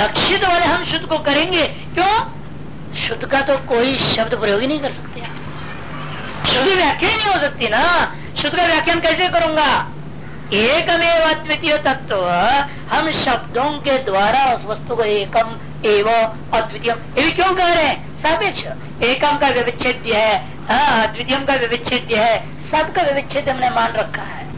लक्षित वाले हम शुद्ध को करेंगे। क्यों? शुद्ध का तो कोई शब्द प्रयोग ही नहीं कर सकते। शुद्ध व्याख्या नहीं हो सकती ना। शुद्ध का व्याख्यान कैसे करूँगा? एकमेव अद्वितीय तत्व। हम शब्दों के द्वारा उस वस्तु को एकम एवं अद्वितीय ये क्यों कह रहे हैं? सापेक्ष। एकम का व्यविच्छेद्य है। हाँ, अद्वितीय का व्यविच्छेद्य है। सबका व्यविच्छेद हमने मान रखा है।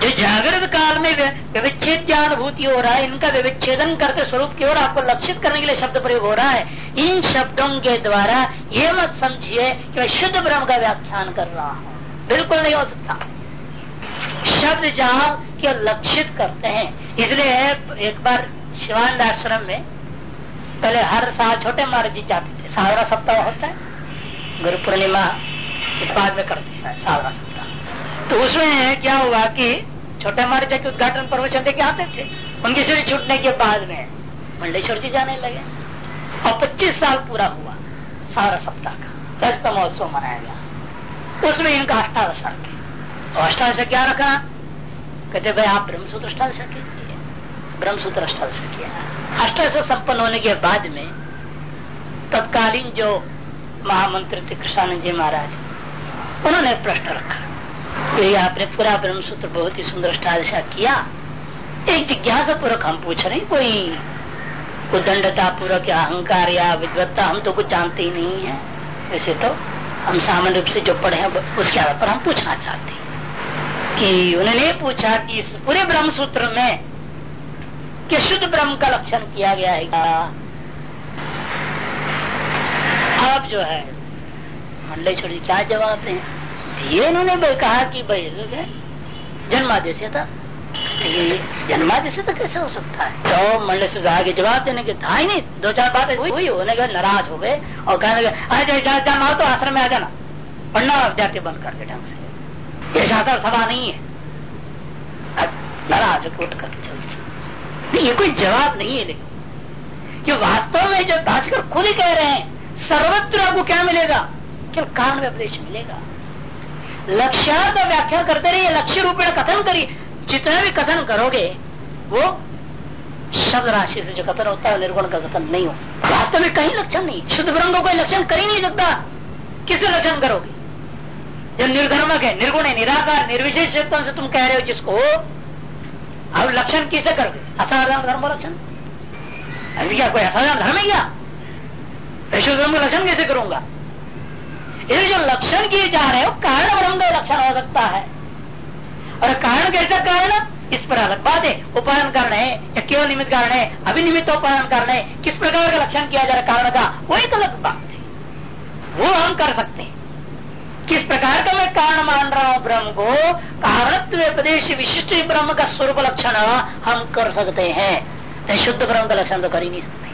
जो जागृत काल में व्यविच्छेद्यानुभूति हो रहा है, इनका व्यविच्छेदन करते स्वरूप की ओर आपको लक्षित करने के लिए शब्द प्रयोग हो रहा है। इन शब्दों के द्वारा ये मत समझिए कि मैं शुद्ध ब्रह्म का व्याख्यान कर रहा हूँ। बिल्कुल नहीं हो सकता। शब्द जहाँ के लक्षित करते हैं। इसलिए एक बार शिवानंद आश्रम में पहले हर साल छोटे महाराज जी जाते थे। सावरा सप्ताह होता है। गुरु पूर्णिमा बाद में करते हैं। सावरा सप्ताह। तो उसमें क्या हुआ कि छोटे महाराज के उद्घाटन प्रवचन देके आते थे। उनकी शरीर छूटने के बाद में मंडेश्वर जी जाने लगे। और 25 साल पूरा हुआ, सारा सप्ताह का। रजत महोत्सव मनाया गया। उसमें इनका अष्टादश रखे अष्टादश क्या रखा? कहते, भाई, आप ब्रह्मसूत्र अष्टादश कीजिए ब्रह्मसूत्र अष्टादश किया अष्टादश संपन्न होने के बाद में तत्कालीन जो महामंत्री थे कृष्णानंद जी महाराज, उन्होंने प्रश्न रखा। कि आपने पूरा ब्रह्म सूत्र बहुत ही सुंदर अष्टादशा किया। एक जिज्ञासा पूर्वक हम पूछ रहे कोई उदंडता पूर्वक या अहंकार या विद्वत्ता, हम तो कुछ जानते ही नहीं है। वैसे तो हम सामान्य रूप से जो पढ़े हैं, उसके आधार पर हम पूछना चाहते हैं कि उन्होंने पूछा कि इस पूरे ब्रह्म सूत्र में कि शुद्ध ब्रह्म का लक्षण किया गया है आप जो है मंडलेश्वर जी क्या जवाब दें? ये उन्होंने कहा कि भाई, जन्मादेश था। जन्मादेश तो कैसे हो सकता है? तो मंडलेश्वर आगे जवाब देने के था ही नहीं। दो चार बातें हुई होने के नाराज़ हो गए और कहने लगे जाना हो तो आश्रम में आ जाना। पढ़ना विद्यार्थी बंद करके ढंग से। ये शास्त्र सभा नहीं है। नाराज़ उठ करके चलते ये कोई जवाब नहीं है, लेकिन कि वास्तव में जब भाषकर खुद ही कह रहे हैं, सर्वत्र आपको क्या मिलेगा? केवल कारण में मिलेगा। लक्ष्यार्थ व्याख्या करते रहिए, लक्ष्य रूपेण कथन करिए जितना भी कथन करोगे, वो शब्द राशि से जो कथन होता है, निर्गुण का कथन नहीं हो सकता। वास्तव में कहीं लक्षण नहीं। शुद्ध ब्रह्म कोई लक्षण कर ही नहीं सकता। किसे लक्षण करोगे? जो निर्धर्मक है, निर्गुण है, निराकार, निर्विशेष से तुम कह रहे हो जिसको, अब लक्षण किसे करोगे? असाधारण धर्म लक्षण? अभी क्या, कोई असाधारण धर्म है क्या? शुद्ध का लक्षण कैसे करूँगा? ये जो लक्षण किए जा रहे हो, कारण ब्रह्म का लक्षण हो सकता है। और कारण कैसा कारण, इस पर अलग बात है। उपायन कारण है, या केवल निमित्त कारण है, अभिनिमित्त उपायन कारण है, किस प्रकार का लक्षण किया जा रहा कारण का वो एक अलग बात है। वो हम कर सकते हैं। किस प्रकार का मैं कारण मान रहा हूँ ब्रह्म को? कारणत्व उपदेश विशिष्ट ब्रह्म का स्वरूप लक्षण हम कर सकते हैं। तो शुद्ध ब्रह्म का लक्षण तो कर ही नहीं सकते।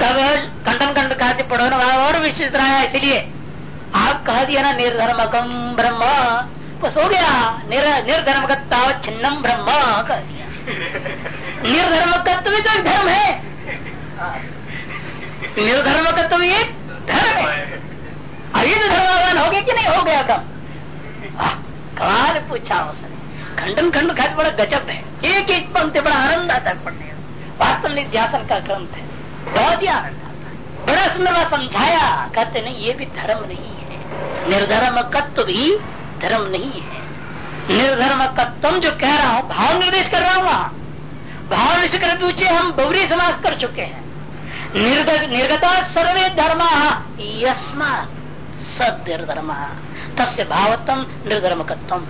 तब कंट कहते पढ़ो ना, और विशिष्ट रहा है, इसलिए आप कह दिया ना निर्धर्मकम ब्रह्म। बस हो गया निर, निर्धर्मकत्ता छिन्नम ब्रह्म। कह दिया निर्धर्मकत्व भी तो एक धर्म है। निर्धर्मकत्व भी एक धर्म है। अभी तो धर्मवान हो गया कि नहीं हो गया कम कमाल पूछा उसने। खंडन खंड खाते बड़ा गजब है। एक एक पंक्ति बड़ा आनंद आता है पढ़ने वास्तव में ध्यान का ग्रंथ है। बहुत ही आनंद आता है। बड़ा सुंदर समझाया। कहते नहीं ये भी धर्म नहीं निर्धर्म तत्व भी धर्म नहीं है। निर्धर्म जो कह रहा हूँ, भाव निर्देश कर रहा हूँ। वहाँ भाव निर्देश कर पूछे हम बहुरी समाज कर चुके हैं। निर्गता सर्वे धर्म, यस्मात सदर्धर्म तस्य भावत्म निर्धर्मकत्व।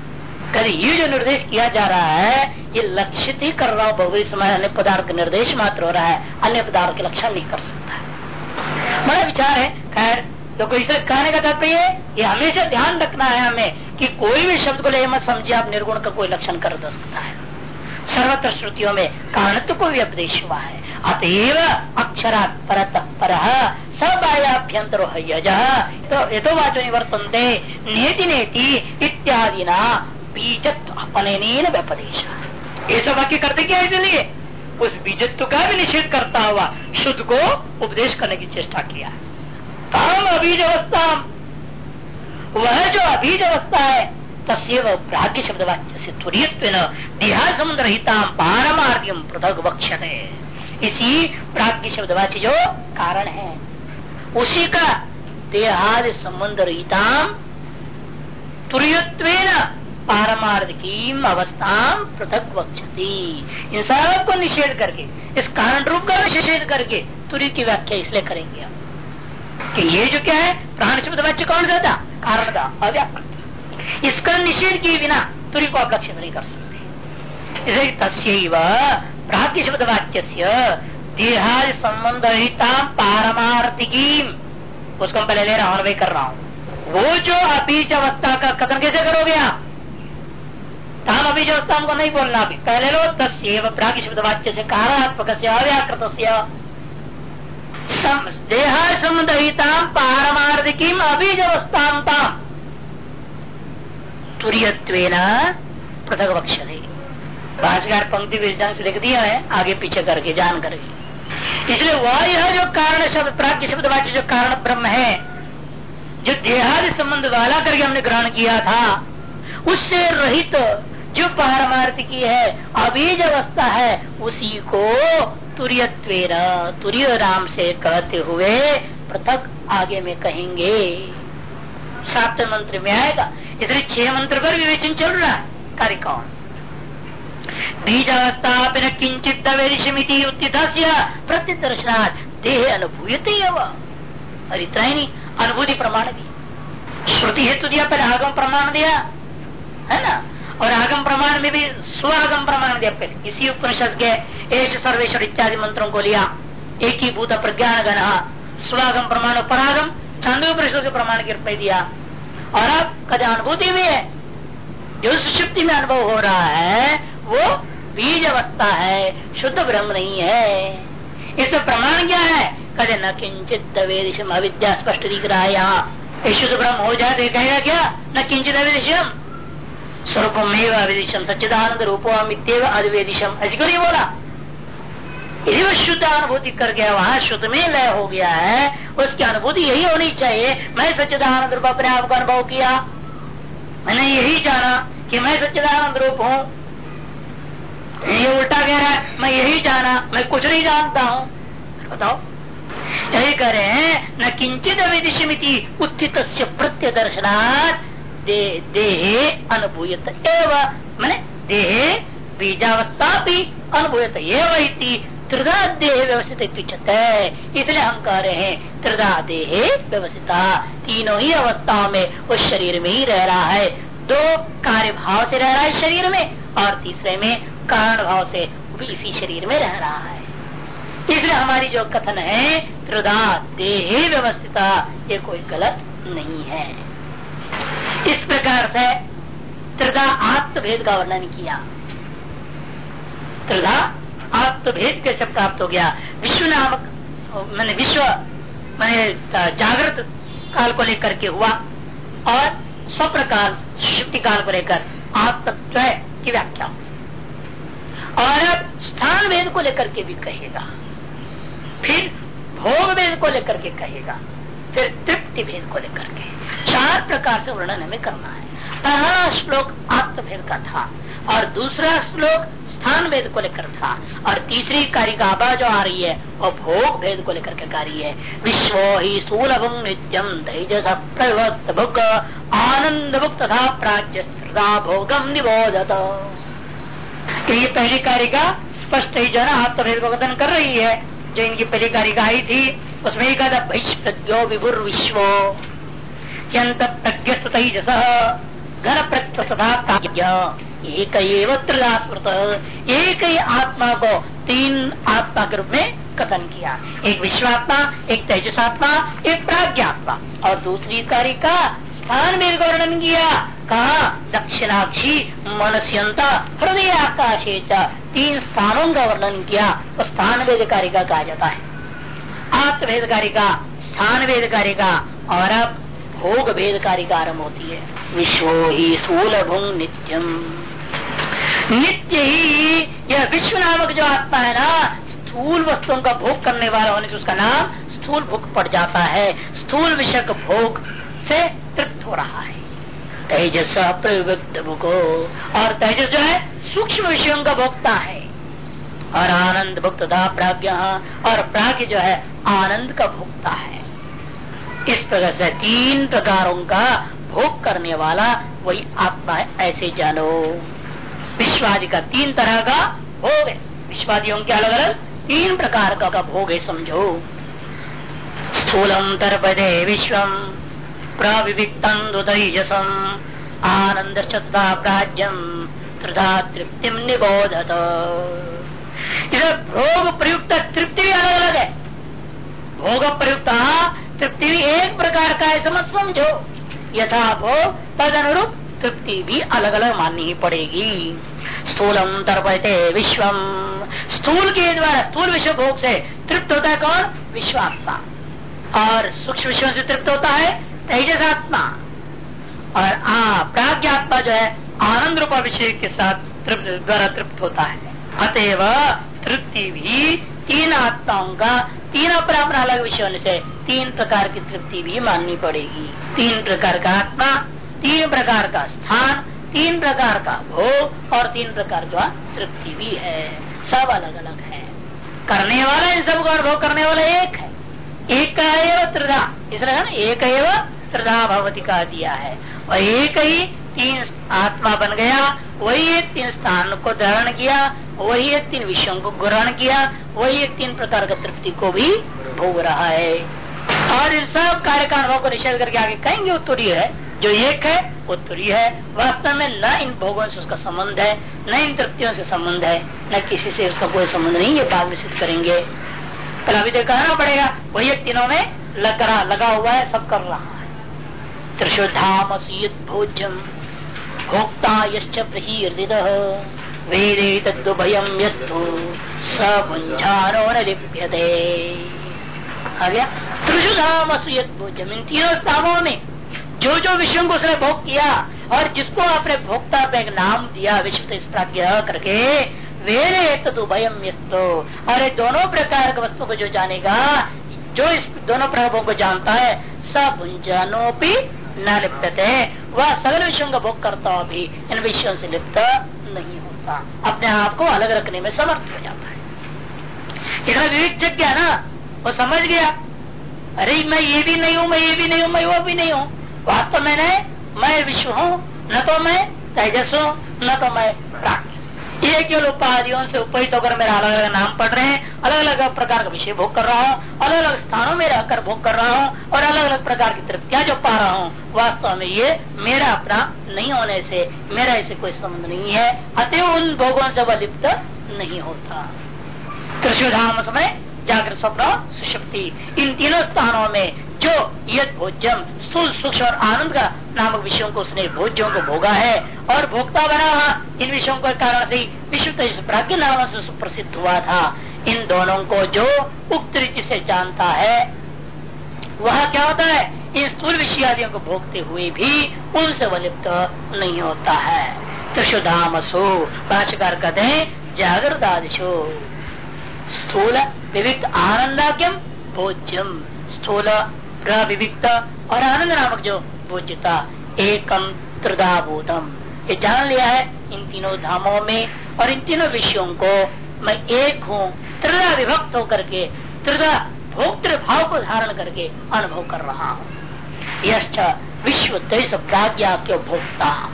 कभी ये जो निर्देश किया जा रहा है, ये लक्षित ही कर रहा हूँ बहुरी समय अन्य पदार्थ का निर्देश मात्र हो रहा है, अन्य पदार्थ के लक्षण नहीं कर सकता। है बड़ा विचार है, खैर तो कोई कहने का तात्पर्य ये हमेशा ध्यान रखना है हमें कि कोई भी शब्द को ले मत समझे आप निर्गुण का कोई लक्षण कर सकता है। सर्वत्र श्रुतियों में कारणत्व को भी उपदेश हुआ है। अतएव अक्षरा परत पर सबायाभ्यंतर तो यथोवाचो निवर्तनते, नेति नेति इत्यादि न बीजत्व अपने व्यपदेश। सब वाक्य करते क्या इसलिए? उस बीजत्व का भी निषेध करता हुआ शुद्ध को उपदेश करने की चेष्टा किया ताम अभीज अवस्था वह जो अभीज अवस्था है तस्व प्राग्ञ शब्द वाक्य से देहा समुद्र हिता पारमार्थियम पृथक वक्षते इसी प्राग्ञ शब्दवाची जो कारण है। उसी का देहादि संबंध रहिताम तुरत्व पारमार्थिकी अवस्था पृथक वक्षती इन सबको निषेध करके, इस कारण रूप का निषेध करके तुरी की व्याख्या इसलिए करेंगे हम। कि ये जो क्या है, प्राण शब्द वाच्य कौन देता कारण का अव्यापक इसका निषेध किए बिना तुरी को आप लक्षित नहीं कर सकते। इसे तस्व प्राग्ञ शब्द वाच्य देहादि संबंध रहिता पारमार्थिकी उसको पहले ले रहा हूँ वही कर रहा हूँ। वो जो अबीज अवस्था का कथन कैसे करोगे आप? हम अभी जो हमको नहीं बोलना अभी। पहले लो तस्व प्राग शब्द वाच्य से कारात्मक से अव्याकृत देहा समुदहिता पारमार्थिकी अबीज अवस्था तुरीयत्व पृथक वक्षते भाषाकार पंक्ति विधान से लिख दिया है, आगे पीछे करके जान करके। इसलिए वह यह जो कारण शब्द, प्राग्ञ शब्द वाच्य जो कारण ब्रह्म है, जो देहादि संबंध वाला करके हमने ग्रहण किया था, उससे रहित तो जो पारमार्थिकी है, अबीज अवस्था है, उसी को तुरियत्व तुरीय राम से कहते हुए पृथक आगे में कहेंगे, सात मंत्र में आएगा। इसलिए छह मंत्र पर विवेचन चल रहा है बीज अवस्था न किंचित वेदिशमिति उत्थित प्रत्यदर्शनाथ देह अनुभूयते और इतना ही नहीं, अनुभूति प्रमाण भी। श्रुति हेतु दिया पहले आगम प्रमाण दिया, है ना? और आगम प्रमाण में भी स्वागम प्रमाण दिया पहले इसी उपनिषद के एश सर्वेश्वर इत्यादि मंत्रों को लिया। एक ही भूत प्रज्ञान गण स्वागम प्रमाण परागम चांदो के प्रमाण के रूप दिया। और अब कद अनुभूति भी है। जो सुषुप्ति में अनुभव हो रहा है, वो बीज अवस्था है, शुद्ध ब्रह्म नहीं है। इसका प्रमाण क्या है? कदे न किंचित अविद्या स्पष्ट दिख रहा है यहाँ। शुद्ध ब्रह्म हो जाए कहेगा क्या? न किंचित अविदिशम स्वरूपमेव अविदिशम सच्चिदानंद रूपम इतव ऐसी क्यों नहीं बोला? यदि वो शुद्ध अनुभूति कर गया, वहाँ शुद्ध में लय हो गया है, उसकी अनुभूति यही होनी चाहिए, मैं सच्चिदानंद रूप अपने आप का अनुभव किया। मैंने यही जाना कि मैं सच्चिदानंद रूप हूँ। ये उल्टा कह रहा है, मैं यही जाना, मैं कुछ नहीं जानता हूँ। बताओ। यही कह रहे हैं, न किंचित अविदिशमिति उत्थित प्रत्य दर्शनाथ दे, अनुभूयत एवं मैंने देहे बीजावस्था भी अनुभूयत एवं त्रिधा देह व्यवस्थित है इसलिए हम कह रहे हैं त्रिधा देह व्यवस्थिता। तीनों ही अवस्थाओं में उस शरीर में ही रह रहा है। दो कार्य भाव से रह रहा है शरीर में और तीसरे में कारण भाव से भी इसी शरीर में रह रहा है। इसलिए हमारी जो कथन है त्रिधा देह व्यवस्थिता ये कोई गलत नहीं है। इस प्रकार से त्रिधा आत्मभेद का वर्णन किया। त्रिधा आत्मभेद कैसे प्राप्त हो गया। विश्व नामक, मैंने विश्व, मैंने जागृत काल को लेकर के हुआ और स्वप्न काल शुक्ति काल को लेकर आत्मत्व की व्याख्या। और अब स्थान वेद को लेकर के भी कहेगा। फिर भोग वेद को लेकर के कहेगा। फिर तृप्ति भेद को लेकर के। चार प्रकार से वर्णन हमें करना है। पहला श्लोक आत्मभेद का था और दूसरा श्लोक स्थान भेद को लेकर था और तीसरी कारिकाबा जो आ रही है वो भोग भेद को लेकर के कार्य है। विश्व ही स्थूल नित्यम तेजस प्रवक्त भुग आनंद भुग तथा प्राच्य भोगम निबोधत। ये पहली कारिका स्पष्ट ही जो है आत्मभेद को कथन कर रही है। जो इनकी पहली कारिका आई थी उसमें कहा था भैष्प्रज्ञो विभुर विश्व प्रज्ञ तेजस घन प्रत्यसथा एक स्मृत एक ही आत्मा को तीन आत्मा के रूप में कथन किया। एक विश्वात्मा, एक तेजसात्मा, एक प्राज्ञात्मा। और दूसरी कार्य का स्थान में वर्णन किया। कहा, दक्षिणाक्षी, मनस्यंता हृदय आकाशे तीन स्थानों का वर्णन किया। तो स्थान वेद कारिका कहा जाता है। आत्मभेद कारिका स्थान वेद कारिका और अब भोग भेद कारिका आरंभ होती है। विश्व ही स्थूल नित्यम। नित्य ही यह विश्व नामक जो आत्मा है ना, स्थूल वस्तुओं का भोग करने वाला होने से उसका नाम स्थूल भोग पड़ जाता है। स्थूल विषय भोग से तृप्त हो रहा है। तेजस प्रयुक्त भोगो और तेजस जो है, सूक्ष्म विषयों का भोगता है। और आनंद भुक्तता प्राज्ञ और प्राज्ञ जो है आनंद का भुगता है। इस प्रकार से तीन प्रकारों का भोग करने वाला वही आत्मा है ऐसे जानो। विश्वादि का तीन तरह का भोग है। विश्वादियों के अलग अलग तीन प्रकार का, का भोग है समझो। स्थूलम तर्पदे विश्वम प्रविविक्तम आनंद तथा प्राज्यम तथा तृप्ति निबोधत। इधर भोग प्रयुक्त तृप्ति भी अलग अलग है। भोग प्रयुक्त तृप्ति भी एक प्रकार का है, समझ समझो। यथा भोग तद अनुरूप तृप्ति भी अलग अलग माननी पड़ेगी। स्थूलम तर्पयते विश्वम। स्थूल के द्वारा, स्थूल विश्व भोग से तृप्त होता है कौन? विश्वात्मा। और सूक्ष्म विश्व से तृप्त होता है तेजस आत्मा और आ प्राज्ञात्मा जो है, आनंद रूपा विषय के साथ द्वारा तृप्त होता है। अतएव तृप्ति भी तीन आत्माओं का, तीन अपना अपना अलग विषय से तीन प्रकार की तृप्ति भी माननी पड़ेगी। तीन प्रकार का आत्मा, तीन प्रकार का स्थान, तीन प्रकार का भोग और तीन प्रकार का तृप्ति भी है। सब अलग अलग है। करने वाला इन सबको अनुभव करने वाला एक है। एक त्रिधा। इसलिए एक त्रिधा भगवती का दिया है। और एक ही तीन आत्मा बन गया, वही एक तीन स्थान को धारण किया, वही एक तीन विषयों को ग्रहण किया, वही एक तीन प्रकार का तृप्ति को भी भोग रहा है। और इन सब कार्य का अनुभव को निषेध करके आगे कहेंगे उत्तरी है। जो एक है वो तुरी है। वास्तव में न इन भोगों से उसका संबंध है, न इन तृप्तियों से संबंध है, न किसी से उसका कोई संबंध नहीं, ये बात निश्चित करेंगे। पहला भी कहना पड़ेगा, वही एक तीनों में लग रहा, लगा हुआ है, सब कर रहा है। त्रिशुधाम भोज्यम भोक्ता यश्च प्रहीर्दित वेदे तद्भयम यस्तु। सभुंजानो न त्रिशुधाम भोज्यम इन तीनों स्थानों में जो जो विषयों को उसने भोग किया और जिसको आपने भोक्ता पे नाम दिया विश्व करके वेरे तदुभयम यस्तो। और ये दोनों प्रकार के वस्तु को जो जानेगा, जो इस दोनों प्रभावों को जानता है सब भी न लिप्त है वह सगल विषयों का भोग करता हुआ भी इन विषयों से लिप्त नहीं होता। अपने आप को अलग रखने में समर्थ हो जाता है। इतना विवेक गया ना, वो समझ गया, अरे मैं ये भी नहीं हूँ, मैं ये भी नहीं हूँ, मैं वो भी नहीं हूँ। वास्तव में मैं विश्व हूँ, न तो मैं तेजस हूँ, न तो मैं प्राण ये केवल उपाधियों से उपहित होकर मेरा अलग अलग नाम पढ़ रहे हैं अलग अलग प्रकार का विषय भोग कर रहा हूँ अलग अलग स्थानों में रहकर भोग कर रहा हूँ, और अलग अलग प्रकार की तृप्तियाँ जो पा रहा हूँ। वास्तव में ये मेरा अपना नहीं होने से, मेरा ऐसे कोई संबंध नहीं है, अतः उन भोगों से वह लिप्त नहीं होता। कृष्णधाम समय जागृत स्वप्न सुशक्ति इन तीनों स्थानों में जो यद भोज्यम सूक्ष्म और आनंद का नामक विषयों को उसने भोज्यों को भोगा है और भोक्ता बना हुआ। इन विषयों के कारण से विश्व प्राज्ञ नाम से सुप्रसिद्ध हुआ था। इन दोनों को जो उक्त रीति से जानता है, वह क्या होता है? इन स्थूल विषय आदियों को भोगते हुए भी उनसे वलिप्त नहीं होता है। त्रिशुधामसो, भाष्यकार कहते हैं जागृत आदिशो स्थूल विविक्त आनंदाक्यम भोज्यम। स्थूल प्रविविक्त और आनंद नामक जो पूज्यता एकम त्रिदाभूतम ये जान लिया है इन तीनों धामों में और इन तीनों विषयों को मैं एक हूँ। त्रिदा विभक्त होकर के त्रिदा भोक्तृ भाव को धारण करके अनुभव कर रहा हूँ। यश्च विश्व तेज प्राज्ञा के भोक्ता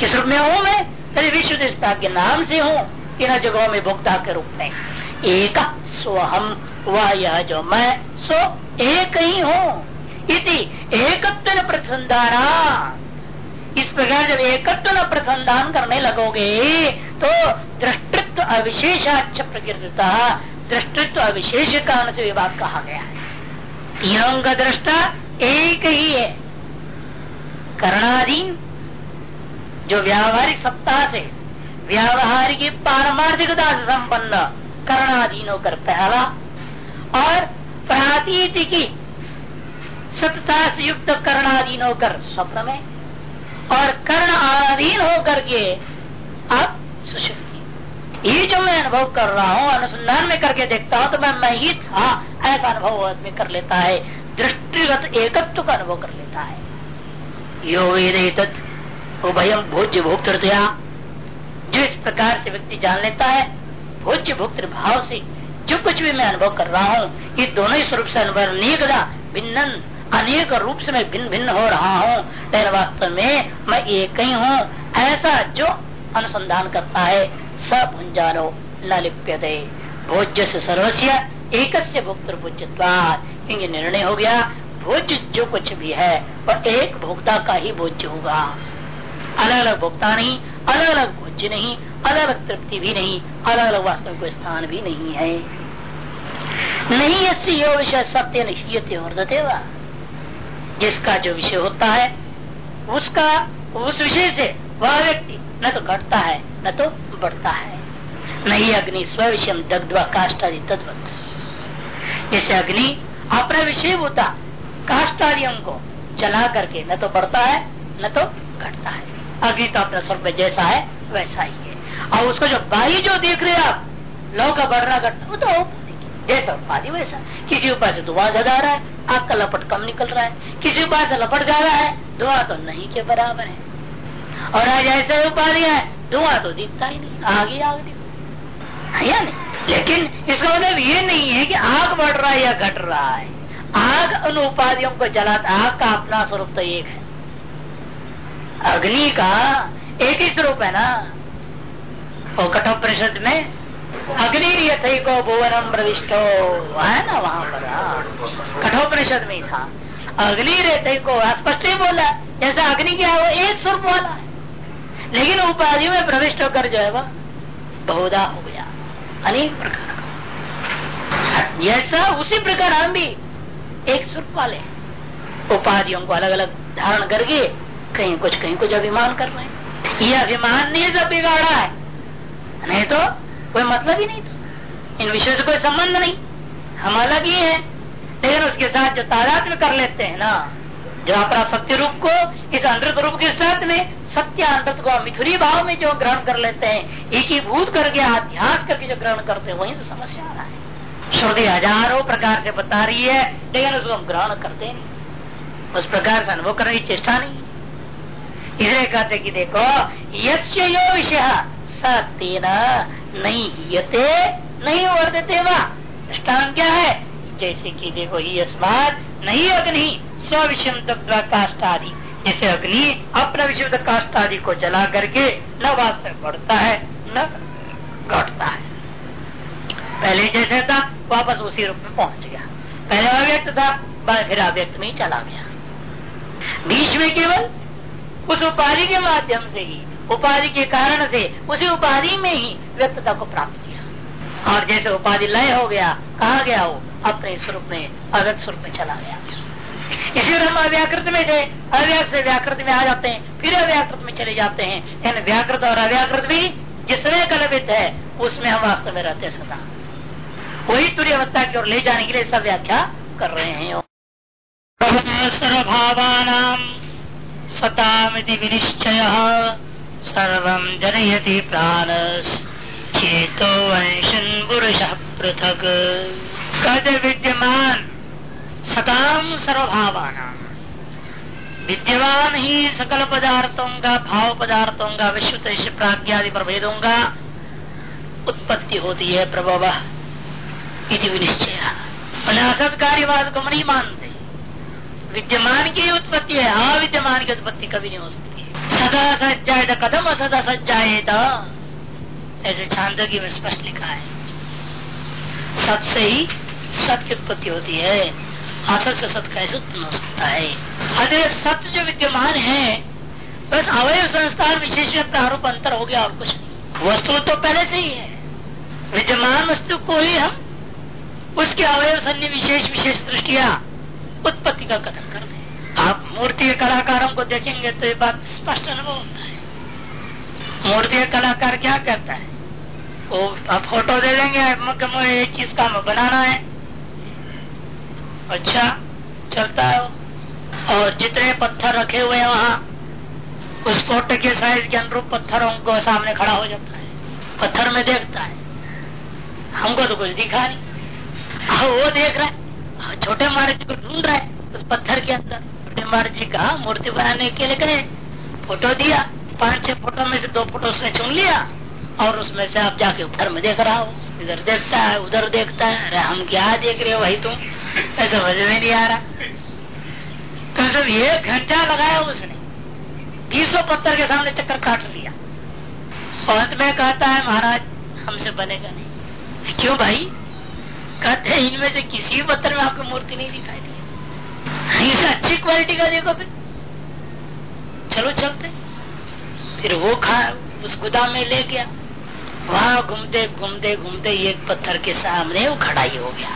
किस रूप में हूँ मैं? तेरे विश्व तेज प्राज्ञ नाम से हूँ। इन जगहों में भोक्ता के रूप में। एक स्वहम वह यह जो मैं, सो एक ही हूँ। इति एकत्व प्रतिसंधाना इस प्रकार जब एकत्व प्रतिसंधान करने लगोगे तो दृष्टित्व अविशेषाच प्रकृतिता, दृष्टित्व अविशेष कारण से विभाग कहा गया है। तीनों का दृष्टा एक ही है। करणाधीन जो व्यावहारिक सत्ता से, व्यावहारिक पारमार्थिकता से संपन्न करणाधीन होकर पहला और प्रातीत की सत्ता से युक्त करणाधीन होकर स्वप्न में और कर्ण आधीन होकर के अब सुशक्ति। ये जो मैं अनुभव कर रहा हूँ, अनुसंधान में करके देखता हूँ तो मैं मैं ही था, ऐसा अनुभव आदमी कर लेता है। दृष्टिगत एकत्व का अनुभव कर लेता है। यो वेद उभयम भोज्य जो इस प्रकार से व्यक्ति जान लेता है भोज्य भुक्त भाव से जो कुछ भी मैं अनुभव कर रहा हूँ, ये दोनों ही स्वरूप से अनुभव अनेकदा भिन्न अनेक रूप से मैं भिन्न भिन्न हो रहा हूँ। लेकिन वास्तव में मैं एक ही हूँ। ऐसा जो अनुसंधान करता है, सब भुंजानो न लिप्यते भोज्य से सर्वस्व एक भुक्त क्योंकि निर्णय हो गया भोज जो कुछ भी है, वह एक भोक्ता का ही भोज्य होगा। अलग अलग भोक्ता नहीं अलग अलग भोज्य नहीं अलग अलग तृप्ति भी नहीं अलग अलग वास्तव को स्थान भी नहीं है। नहीं, ऐसी यो विषय सत्य नहीं वर्धते जिसका जो विषय होता है, उसका, उस विषय से वह व्यक्ति न तो घटता है, न तो बढ़ता है। नहीं अग्नि स्व विषय दग्धवा काष्टादि तद्वत। जैसे अग्नि अपना विषय होता काष्टादियों को जला करके न तो बढ़ता है, न तो घटता है। अग्नि तो अपने स्वरूप में जैसा है, वैसा ही है। और उसको जो बाई जो देख रहे आप लौ का बढ़ना घटना वो तो जैसा उपाधि वैसा। किसी उपाय से धुआँ ज़्यादा आ रहा है। आग का लपट कम निकल रहा है। किसी उपाय से लपट जा रहा है, धुआँ तो नहीं के बराबर है। और आज ऐसे उपाधि है, धुआँ तो दिखता ही नहीं, आग ही आग दिखता। नहीं? लेकिन इसका मतलब ये नहीं है कि आग बढ़ रहा है या घट रहा है। आग उन उपाधियों को जलाता आग का अपना स्वरूप तो एक है। अग्नि का एक ही स्वरूप है ना? वो कठोपनिषद में अग्नि को भुवनम प्रविष्टो। है ना वहाँ पर हाँ। कठोपनिषद में था। अग्नि को स्पष्ट ही बोला, जैसा अग्नि क्या वो एक स्वरूप वाला है। लेकिन उपाधियों में प्रविष्ट होकर जो है वह बहुधा हो गया। अनेक प्रकार का। जैसा उसी प्रकार हम भी एक स्वरूप वाले उपाधियों को अलग अलग धारण करके कहीं कुछ कहीं कुछ अभिमान कर रहे हैं। ये अभिमान नहीं सब बिगाड़ा है। नहीं तो कोई मतलब ही नहीं इन विषयों से कोई संबंध नहीं। हम अलग ही है। लेकिन उसके साथ जो तादात्म्य कर लेते हैं ना, जो अपना सत्य रूप को इस अमृत रूप के साथ में सत्य अमृत को मिथुरी भाव में जो ग्रहण कर लेते हैं एक ही भूत करके अध्यास करके जो ग्रहण करते हैं, वही तो समस्या आ रहा है। श्रुति हज़ारों प्रकार से बता रही है, लेकिन उसको हम ग्रहण करते नहीं उस प्रकार से अनुभव करने की चेष्टा नहीं। इसलिए कहते कि देखो यश्य यो विषय सत्यन नहीं हियते नहीं वर्धते दृष्टान क्या है? जैसे कि देखो ही अस्मात नहीं अग्नि स्व विषम काष्टादि जैसे अग्नि अपना विषम काष्टादि को जला करके न वास्तव बढ़ता है, न घटता है। पहले जैसे था, वापस उसी रूप में पहुँच गया। पहले अव्यक्त था फिर अव्यक्त में चला गया। बीच में केवल उस उपाधि के माध्यम से ही उपाधि के कारण से उसी उपाधि में ही व्यक्तता को प्राप्त किया। और जैसे उपाधि लय हो गया, कहा गया वो अपने स्वरूप में अव्यक्त स्वरूप में चला गया। इसी हम अव्याकृत में थे अव्याकृत से व्याकृत में आ जाते हैं, फिर अव्याकृत में चले जाते हैं। यानी व्याकृत और अव्याकृत भी जिसमें कलवित है, उसमें हम वास्तव में रहते सदा। वही तुरी अवस्था की ओर ले जाने के लिए सब व्याख्या कर रहे हैं। सर्वभावान सतामिति विनिश्चय। सर्व जनयति प्राण। चेतो वंशन पुरुष पृथक। कद विद्यमान सकाम सर्वभावान। विद्यमान ही सकल पदार्थों का, भाव पदार्थों का, विश्व प्राज्ञादि प्रभेदों का उत्पत्ति होती है प्रभव। इति विनिश्चय। असत कार्यवाद को नहीं मानते। विद्यमान की उत्पत्ति है, अविद्यमान की उत्पत्ति कभी नहीं हो सकती। सदा सज्जाए कदम असदा सज्जाए ऐसे छांदोगी में स्पष्ट लिखा है। सत से ही सत की उत्पत्ति होती है। असत से सत कैसे उत्पन्न हो सकता है। अरे सत्य जो विद्यमान है, बस अवय संस्कार विशेष प्रारूप अंतर हो गया और कुछ वस्तु तो पहले से ही है। विद्यमान वस्तु को ही हम उसके अवयव सन्नी विशेष विशेष दृष्टिया उत्पत्ति का कथन कर दे आप मूर्ति के कलाकारों को देखेंगे तो ये बात स्पष्ट अनुभव होता है। मूर्ति का कलाकार क्या करता है? वो आप फ़ोटो दे देंगे ये चीज़ का बनाना है। अच्छा चलता है और जितने पत्थर रखे हुए हैं वहाँ, उस फ़ोटो के साइज़ के अनुरूप पत्थरों को सामने खड़ा हो जाता है। पत्थर में देखता है। हमको तो कुछ दिखा नहीं। वो देख रहा है, छोटे मारे को ढूंढ रहा है उस पत्थर के अंदर। टिम्बर जी का मूर्ति बनाने के लिए गए फ़ोटो दिया, पाँच छह फ़ोटो में से दो फ़ोटो उसने चुन लिया, और उसमें से आप जाके ऊपर में देख रहा हो। इधर देखता है, उधर देखता है, अरे हम क्या देख रहे हो भाई तुम? ऐसा समझ में नहीं आ रहा। तो सब एक घंटा लगाया उसने। बीसों पत्थर के सामने चक्कर काट लिया। अंत में कहता है, महाराज, हमसे बनेगा नहीं। क्यों भाई? कहते हैं, इनमें से किसी पत्थर में आपको मूर्ति नहीं दिखाई दी इसे अच्छी क्वालिटी का देखो फिर। चलो चलते। फिर वो खा उस गोदाम में ले गया। वहाँ घूमते घूमते घूमते एक पत्थर के सामने वो खड़ा ही हो गया।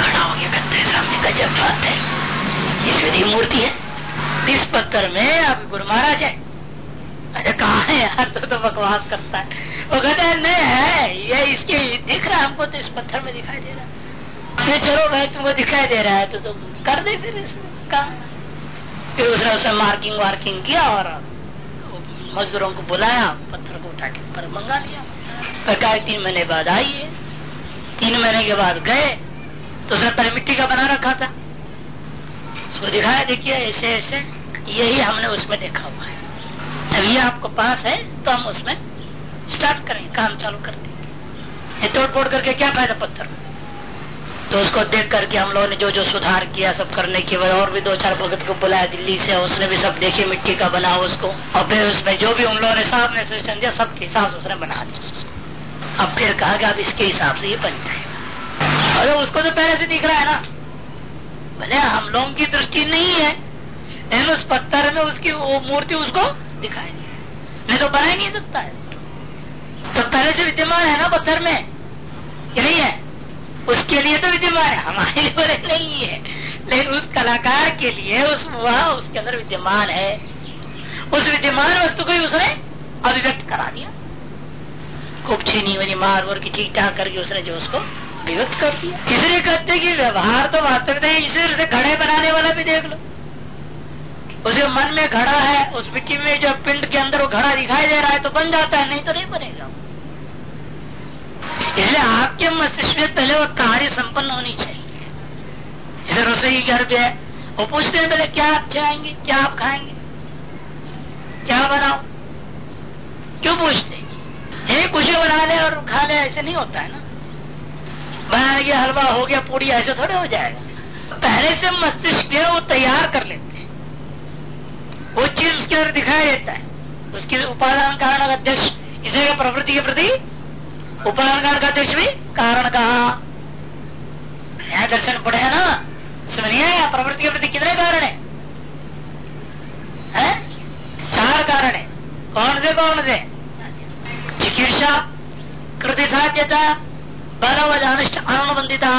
खड़ा हो गया कहते सामने का जब बात है। इसमें मूर्ति है इस पत्थर में अब गुरु महाराज है। अरे कहा है यार? तो, तो बकवास करता है। वो कहते नहीं है ये इसके दिख रहा है हमको तो इस पत्थर में दिखाई दे रहा है। चलो भाई, तुमको दिखाई दे रहा है तो तुम कर दे फिर काम। फिर उसने उसे मार्किंग वार्किंग किया और मजदूरों को बुलाया, पत्थर को उठा के पर मंगा लिया। कहा, तीन महीने बाद आइए तीन महीने के बाद गए तो उसने पहले मिट्टी का बना रखा था। उसको दिखाया, देखिए, ऐसे ऐसे, यही हमने उसमें देखा हुआ है। अब ये आपको पास है तो हम उसमें स्टार्ट करेंगे, काम चालू कर देंगे तोड़ फोड़ करके क्या फ़ायदा पत्थर तो उसको देख करके हम लोगों ने जो जो सुधार किया सब करने के बाद और भी दो चार भगत को बुलाया दिल्ली से, उसने भी सब देखे, मिट्टी का बना उसको। और फिर उसमें जो भी उन लोगों ने साहब ने सिस्टम दिया, सबके हिसाब से उसने बना दिया। अब फिर कहा कि अब इसके हिसाब से ये बन जाएगा अरे उसको तो पहले से दिख रहा है ना। भले हम लोगों की दृष्टि नहीं है, लेकिन उस पत्थर में उसकी वो मूर्ति उसको दिखाई नहीं तो बना ही नहीं सकता है। तो पहले से विद्यमान है ना पत्थर में? नहीं है? उसके लिए तो विद्यमान है, हमारे लिए नहीं है। लेकिन उस कलाकार के लिए उस वह उसके अंदर विद्यमान है। उस विद्यमान वस्तु को ही उसने अभिव्यक्त करा दिया। खूब छीनी वनी मार वर की ठीक ठाक करके उसने जो उसको अभिव्यक्त कर दिया। इसलिए कहते कि व्यवहार तो वास्तविकता है इसी उसे घड़े बनाने वाला भी देख लो। उसे मन में घड़ा है, उस मिट्टी में जो पिंड के अंदर वो घड़ा दिखाई दे रहा है तो बन जाता है, नहीं तो नहीं बनेगा इसलिए आपके मस्तिष्क में पहले वो कार्य संपन्न होनी चाहिए। जैसे रसोई घर पे है। वो पूछते हैं पहले, क्या आप चाहेंगे क्या आप खाएँगे? क्या बनाओ? क्यों पूछते ये कुछ बना ले और खा ले, ऐसे नहीं होता है ना। बना के हलवा हो गया पूरी ऐसे थोड़े हो जाएगा। पहले से मस्तिष्क वो तैयार कर लेते हैं। वो चीज़ उसके अंदर दिखाई देता है। उसके उपादान कारण अध्यक्ष इसे प्रवृत्ति के प्रति उपादान का अध्यक्ष भी कारण कहा यह दर्शन पड़े है ना? सुनिए प्रवृत्ति के प्रति कितने कारण है, है? चार कारण है। कौन से कौन से? चिकित्सा कृति साध्यता बलवजानिष्ठ अनुबंधिता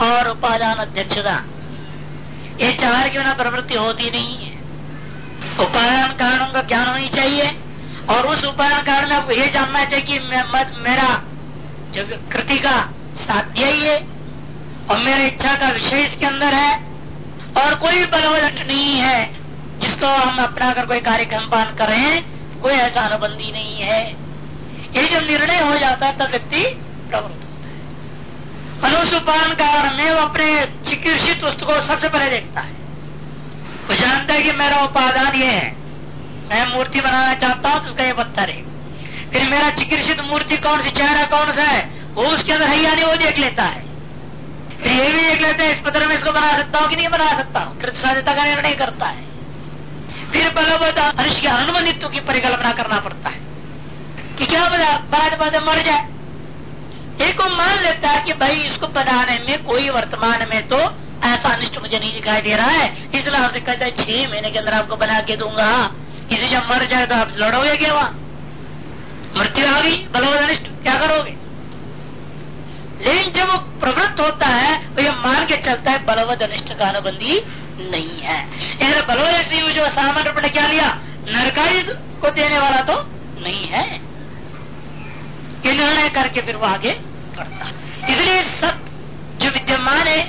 और उपादान अध्यक्षता। ये चार की बिना प्रवृत्ति होती नहीं है। उपादान कारणों का ज्ञान होनी चाहिए और उस उपादान कारण आपको ये जानना चाहिए कि मेरा जो कृति का साध्य ही है। और मेरे इच्छा का विषय इसके अंदर है। और कोई बलवट नहीं है, जिसको हम अपना कर कोई कार्यक्रम पालन कर रहे हैं कोई ऐसा अनुबंधी नहीं है। ये जब निर्णय हो जाता है, तब व्यक्ति प्रवृत्त होता है। अनुसुपान कारण में वो अपने चिकित्सित वस्तु को सबसे पहले देखता है। वो जानता है कि मेरा उपादान ये है। मैं मूर्ति बनाना चाहता हूँ तो उसका ये पत्थर है। फिर मेरा चिकित्सित मूर्ति कौन सी, चेहरा कौन सा है, वो उसके अंदर है या नहीं, वो देख लेता है। फिर ये भी देख लेते हैं, इस पत्र में इसको बना सकता हूँ कि नहीं बना सकता हूँ? कृत का निर्णय करता है। फिर बलवत मनुष्य के अनुबंधित्व की परिकल्पना करना पड़ता है। कि क्या बता बाद बाद मर जाए। एक को मान लेता है कि भाई, इसको बनाने में कोई वर्तमान में तो ऐसा अनिष्ट मुझे नहीं दिखाई दे रहा है। इसलिए आपसे कहता है, छह महीने के अंदर आपको बना के दूँगा। किसी जब मर जाए तो आप लड़ोगे क्या वहाँ? मृत्यु आ गई बलवद अनिष्ट क्या करोगे? लेकिन जब वो प्रवृत्त होता है तो ये मान के चलता है बलवद अनिष्ट का अनुबंधी नहीं है। बलवद जो सामान्य रूप ने क्या लिया? नरकारी को देने वाला तो नहीं है। ये निर्णय करके फिर वो आगे बढ़ता। इसलिए सब जो विद्यमान है,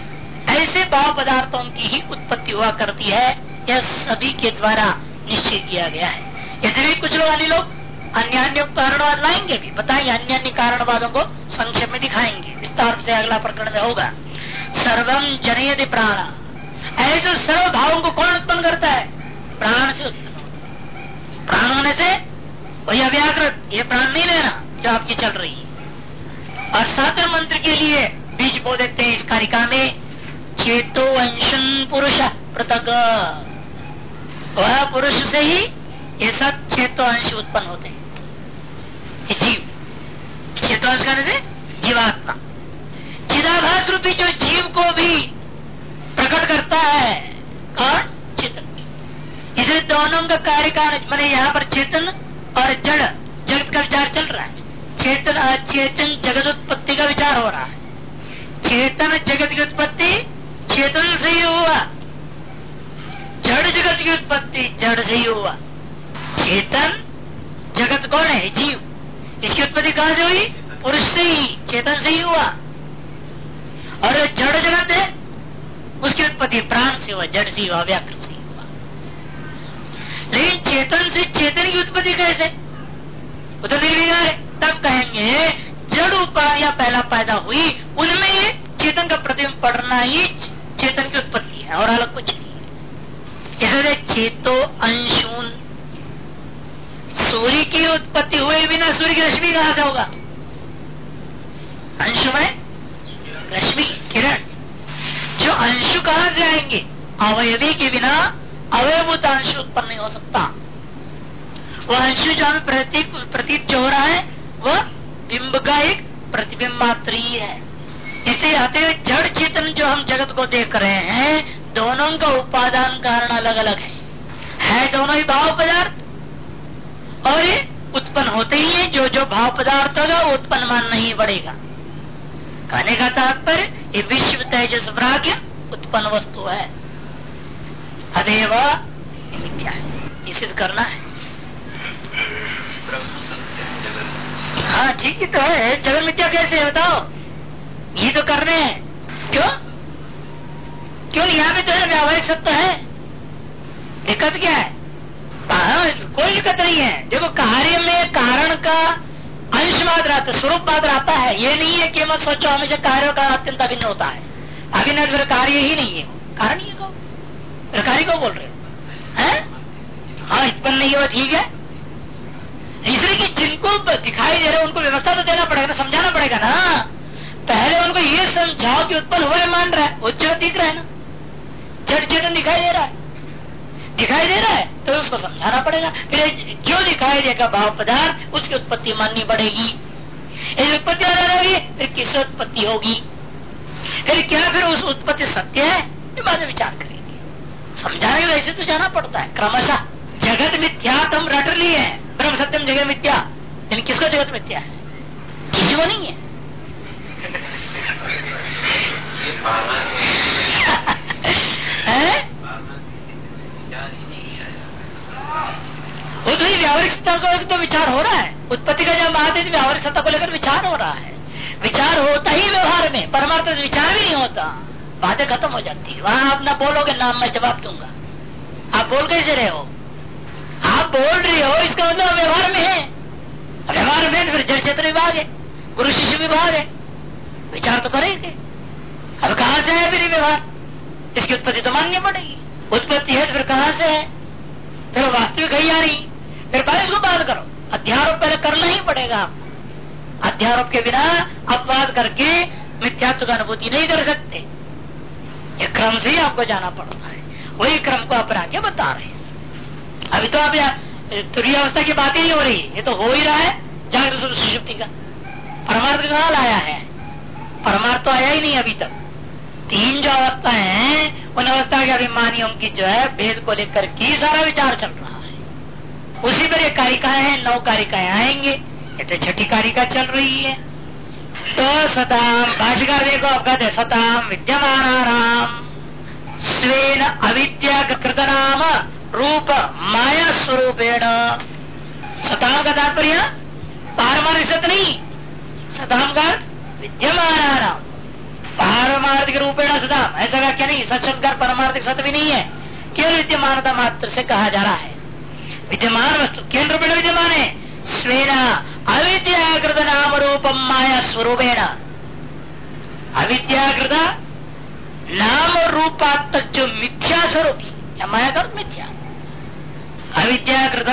ऐसे भाव पदार्थों की ही उत्पत्ति हुआ करती है। यह सभी के द्वारा निश्चित किया गया है। यदि कुछ लोग, अन्य लोग अन्य अन्य कारणवाद लाएँगे भी। बताएँगे अन्य अन्य कारणवादों को संक्षेप में दिखाएँगे। विस्तार से अगला प्रकरण में होगा सर्वम जनयति प्राण। ऐसे सर्व भावों को कौन उत्पन्न करता है? प्राण से उत्पन्न प्राण होने से वही अव्याकृत, ये प्राण नहीं लेना जो आपकी चल रही है। और सातवें मंत्र के लिए बीज बो देते हैं इस कारिका में, चेतो अंशन पुरुष पृथक। वह पुरुष से ही ये सब चेतो अंश उत्पन्न होते हैं। जीव। चेतो अंश करने से जीवात्मा। चिदाभास रूपी जो जीव को भी प्रकट करता है, कौन? चेतन इसलिए दोनों का कार्य कारण मैंने यहाँ पर चेतन और जड़, जगत का विचार चल रहा है। चेतन अचेतन जगत उत्पत्ति का विचार हो रहा है। चेतन जगत की उत्पत्ति चेतन से ही हुआ। जड़ जगत की उत्पत्ति जड़ से ही हुआ। चेतन जगत कौन है? जीव। इसकी उत्पत्ति कहाँ से हुई? पुरुष से ही, चेतन से ही हुआ। और जड़ जगत है, उसकी उत्पत्ति प्राण से हुआ, जड़ से हुआ, व्याकृत से हुआ। लेकिन चेतन से चेतन की उत्पत्ति कैसे? वो तो निर्विकार है। तब कहेंगे, जड़ उपाया पहला पैदा हुई, उनमें चेतन का प्रतिबिंब पड़ना ही चेतन की उत्पत्ति है, और अलग कुछ नहीं है। चेतो अंशून सूर्य की उत्पत्ति हुए बिना सूर्य की रश्मि कहा से होगा? अंशु में? रश्मि किरण। जो अंशु कहा से आएँगे? अवयवी के बिना अवयभूत अंश उत्पन्न नहीं हो सकता। वह अंशु जो हमें प्रतीक, प्रतीत जो हो रहा है, वह बिंब का एक प्रतिबिंब मात्र ही है। इसे आते हुए जड़ चेतन जो हम जगत को देख रहे हैं, दोनों का उपादान कारण अलग अलग है। है दोनों ही भाव पदार्थ और ये उत्पन्न होते ही है जो जो भाव पदार्थ होगा वो उत्पन्न मान नहीं पड़ेगा। कहने का तात्पर्य ये विश्व तेजस प्राग्ञ उत्पन्न वस्तु है। अदेव मिथ्या है। ये सिद्ध करना है। हाँ ठीक ही तो है। जगन मिथ्या कैसे है बताओ। ये तो कर रहे हैं। क्यों? क्यों? यहाँ पे तो है व्यावहारिक सत्य है। दिक्कत क्या हाँ, कोई दिक्कत नहीं है। देखो कार्य में कारण का अंश मात्र आता स्वरूप मात्र आता है। ये नहीं है कि मत सोचो, हमेशा कार्य का अत्यंत अभिन्न होता है। अभिन्न फिर कार्य ही नहीं है कारण ही को कार्य को बोल रहे हो। है? हाँ उत्पन्न नहीं हुआ ठीक है। इसलिए कि जिनको दिखाई दे रहे उनको व्यवस्था तो देना पड़ेगा ना, समझाना पड़ेगा ना। पहले उनको ये समझाओ कि उत्पन्न हुआ मान रहा है वो जड़ दिख रहा है ना। जड़ चेतन दिखाई दे रहा है। दिखाई दे रहा है तो उसको समझाना पड़ेगा। फिर जो दिखाई देगा भाव पदार्थ उसकी उत्पत्ति माननी पड़ेगी। यदि उत्पत्ति आ रहेगी फिर किस उत्पत्ति होगी? फिर क्या फिर उस उत्पत्ति सत्य है? ये बाद में विचार करेंगे। समझाने के ऐसे तो जाना पड़ता है क्रमशः। जगत मिथ्या तो हम रट लिए हैं। ब्रह्म सत्यम जगत मिथ्या। लेकिन किसको जगत मिथ्या है? किसी को नहीं है? वो तो व्यावहारिक सत्ता को तो विचार हो रहा है। उत्पत्ति का जब बात है तो व्यावहारिक सत्ता को लेकर विचार हो रहा है। विचार होता ही व्यवहार में, परमार्थ विचार भी नहीं होता। बातें खत्म हो जाती है। वहाँ आप ना बोलोगे नाम मैं जवाब दूँगा। आप बोल कैसे रहे हो? आप बोल रहे हो, इसका मतलब व्यवहार में है। व्यवहार में फिर जल क्षेत्र विभाग है, गुरु शिष्य विभाग है। विचार तो करेंगे। अब कहाँ से है फिर व्यवहार? इसकी उत्पत्ति तो माननी पड़ेगी। उत्पत्ति है तो फिर कहाँ से है? फिर वास्तविक है या नहीं फिर भाई इसको बात करो। अध्यारोप पहले करना ही पड़ेगा। अध्यारोप के बिना अपवाद करके मिथ्यात्व का अनुभूति नहीं कर सकते। ये क्रम से ही आपको जाना पड़ता है। वही क्रम को आप आगे बता रहे हैं। अभी तो आप तुरी अवस्था की बातें ही हो रही ये तो हो ही रहा है। सुषुप्ति का। परमार्थ कहा लाया है। परमार्थ तो आया ही नहीं अभी तक। तीन जो अवस्था है, उन अवस्था के अभिमानियों की जो है, भेद को लेकर की सारा विचार चल रहा है। उसी पर एक कारिकाएँ हैं, नौ कारिकाएँ आएँगे। ये तो छठी कारिका चल रही है। तो सताम भाषिकार देखो आप कहते सताम विद्यमान राम स्वेन अविद्या कृत नाम रूप माया स्वरूपेण। सताम का तात्पर्य सत्य नहीं। सताम का विद्यमान पारमार्थिक रूपेण सदाम ऐसा व्याख्या नहीं सत्सत्कार परमार्थिक सत्य भी नहीं है। केवल विद्यमानता मात्र से कहा जा रहा है। विद्यमान वस्तु, केंद्र रूपेण विद्यमान है। स्वेना, अविद्याकृत नाम रूपम माया स्वरूपेण। अविद्याकृत नाम रूपात्मक जो मिथ्या स्वरूप या माया का मिथ्या। अविद्याकृत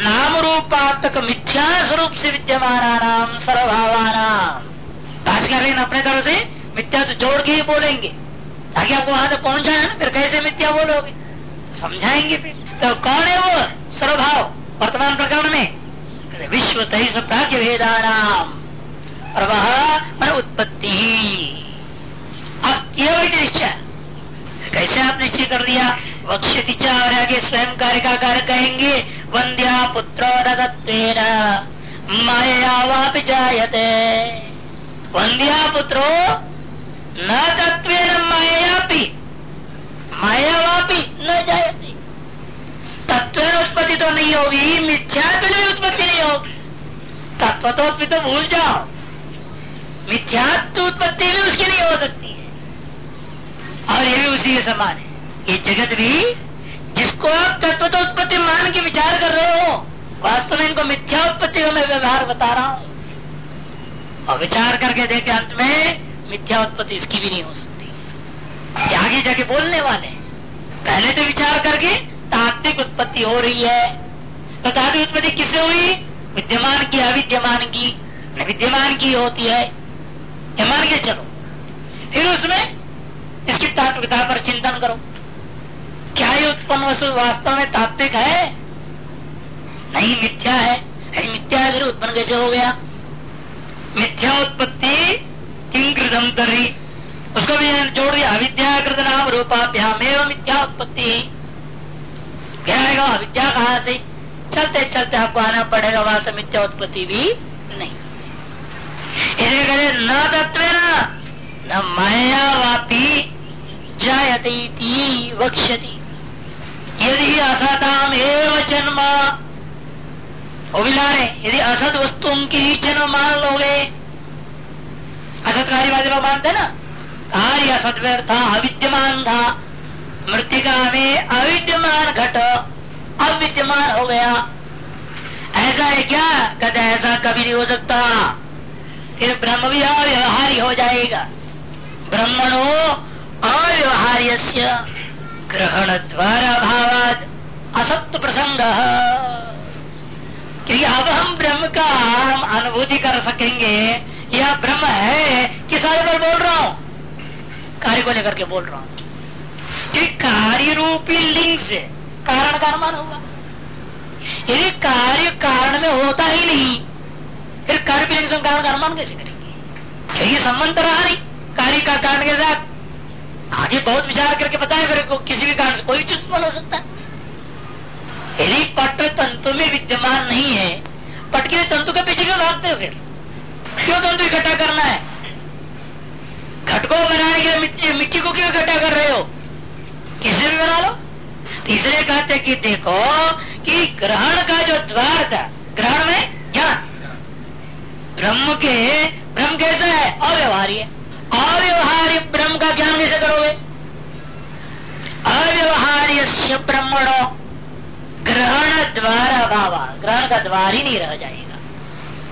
नाम रूपात्मक मिथ्या स्वरूप से विद्यमान नाम सर्वभावानाम भाषकर अपने तरफ़ से मिथ्या तो जोड़ के ही बोलेंगे। ताकि आपको वहाँ तक पहुँचा है ना, फिर कैसे मिथ्या बोलोगे? समझाएँगे फिर। तो कौन है वो? सर्वभाव, वर्तमान प्रकरण में। विश्व तेईस प्राग्ञ भेदानाम और वह मन उत्पत्ति निश्चय। कैसे आप निश्चय कर दिया? वक्षति और आगे स्वयं कार्य का कार्य कहेंगे वंद्या पुत्र माया वापि जायते। वंद्या पुत्रो न तत्व मायापी मायावापी न जायती। तत्व उत्पत्ति तो नहीं होगी मिथ्या तो भी उत्पत्ति नहीं होगी तत्व तो तो भूल जाओ मिथ्यात्व उत्पत्ति भी उसकी नहीं हो सकती है। और ये भी उसी के समान है। ये जगत भी, जिसको आप तत्व तो उत्पत्ति मान के विचार कर रहे हो, वास्तव में इनको मिथ्या उत्पत्ति का मैं व्यवहार बता रहा हूँ। और विचार करके देखे अंत में मिथ्या उत्पत्ति इसकी भी नहीं हो सकती। आगे जाके बोलने वाले पहले तो विचार करके तात्विक उत्पत्ति हो रही है। तो तात्विक उत्पत्ति किससे हुई? विद्यमान की, अविद्यमान की। विद्यमान की होती है। मान के चलो। फिर उसमें इसकी तात्विकता पर चिंतन करो। क्या ये उत्पन्न वस्तु वास्तव में तात्विक है? नहीं, मिथ्या है। मिथ्या है, फिर उत्पन्न कैसे हो गया? मिथ्या उत्पत्ति किम कृतम तरी उसको भी जोड़ दिया, अविद्याकृत नाम रूपाभ्याम एवं मिथ्या उत्पत्ति आएगा अविद्या कहा से? चलते चलते आपको आना पड़ेगा, वहाँ से मिथ्या उत्पत्ति भी नहीं। न तत्व न माया वापी जायती वक्ष्यति। यदि असताम एवं जन्म, वो भी ला रहे यदि असत वस्तुओं की जन्म मान लोगे असत्कारीवादी लोग मानते ना? कार्य असत था अविद्यमान था मृतिका में अविद्यमान घट, अविद्यमान हो गया। ऐसा है क्या? कहते ऐसा कभी नहीं हो सकता। फिर ब्रह्म भी अव्यवहारी हो जाएगा। ब्रह्मणो अव्यवहार्य ग्रहण द्वारा भावाद असत्य प्रसंग। अब हम ब्रह्म का हम अनुभूति कर सकेंगे यह ब्रह्म है किस आधार पर बोल रहा हूँ। कार्य को लेकर के बोल रहा हूँ। कि कार्य रूपी लिंग से कारण का अनुमान होगा यदि कार्य कारण में होता ही नहीं, फिर कार्य लिंग से कारण का अनुमान कैसे करेंगे? यही संबंध रहा नहीं, कार्य का कारण के साथ। आगे बहुत विचार करके बताए, फिर किसी भी कारण से कोई चीज़ हो सकता है। यदि पट तंतु में विद्यमान नहीं है, पट के तंतु के पीछे क्यों भागते हो फिर? क्यों तंतु इकट्ठा करना है? घट को बनाने के लिए मिट्टी, मिट्टी को क्यों इकट्ठा कर रहे हो? किसी भी बना लो। तीसरे कहते कि देखो कि ग्रहण का जो द्वार था ग्रहण में ज्ञान। ब्रह्म के ब्रह्म कैसा है? अव्यवहार्य अव्यवहार्य ब्रह्म का ज्ञान कैसे करोगे? अव्यवहार्य ब्रह्मणो। ग्रहण द्वारा भावा ग्रहण का द्वार ही नहीं रह जाएगा।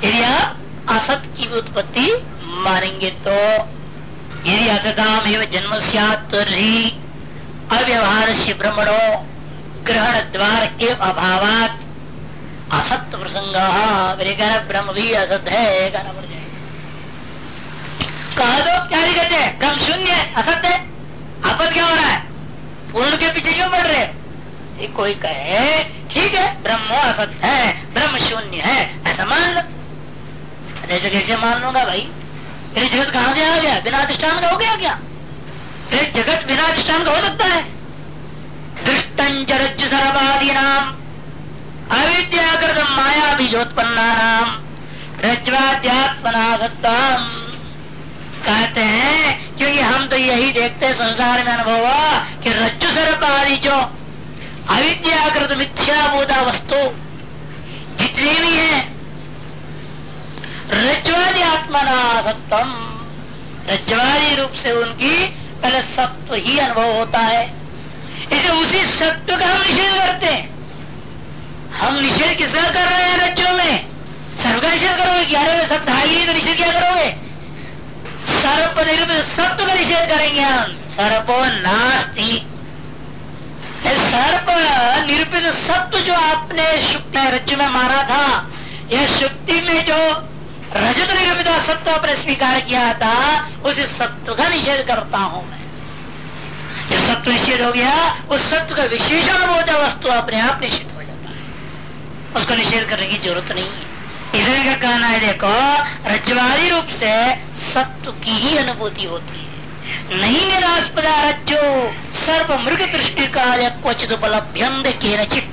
यदि आप असत की उत्पत्ति मानेंगे तो यदि असताम एवं जन्म ही अव्यवहार से ब्रह्मणो ग्रहण द्वार एवं अभावात। असत प्रसंग ब्रह्म भी असत है कह दो क्या कहते? हैं ब्रह्म शून्य असत है। आपद क्या हो रहा है? पूर्ण के पीछे क्यों बढ़ रहे कोई कहे, ठीक है, ब्रह्म असत है, ब्रह्म शून्य है, ऐसा मान लो। ऐसे कैसे मान लूँगा भाई। फिर जगत कहाँ से आ गया? बिना अधिष्ठान का हो गया क्या? फिर जगत बिना अधिष्ठान का हो सकता है? दृष्टंजरज सरवादी नाम। अविद्याकृत माया बीजोत्पन्ना नाम रज्वाद्यात्मना सत्ताम कहते हैं, क्योंकि हम तो यही देखते संसार में अनुभव हुआ कि रज्जु सर्प आदि जो अविद्याकृत मिथ्याभूता वस्तु जितने भी हैं रज्वादी आत्मना सत्तम। रज्वादी रूप से उनकी पहले सत्व ही अनुभव होता है। इसे उसी सत्व का हम निषेध करते हैं। हम निषेध किसका कर रहे हैं रज्जो में? सर्व का निषेध करोगे? ग्यारह सत्य ही तो निषेध क्या करोगे? सर्प निरूपित सत्व का निषेध करेंगे हम। सर्पो नास्ती सर्प निरूपित सत्व जो आपने शुक्ति रज्जु में मारा था, यह शुक्ति में जो रजत ने निरूपित सत्व आपने स्वीकार किया था, उसे सत्व का निषेध करता हूँ मैं। जब सत्व निषेध हो गया, उस सत्व का विशेषण बोधा वस्तु अपने आप निश्चित हो जाता है। उसको निषेध करने की ज़रूरत नहीं है। इसलिए क्या कहना है, देखो, रज्जवादी रूप से सत्व की ही अनुभूति होती है। नहीं निरास्पदा रज्जो, सर्प मृग दृष्टि काल क्वचित उपलभ्यंद के नचित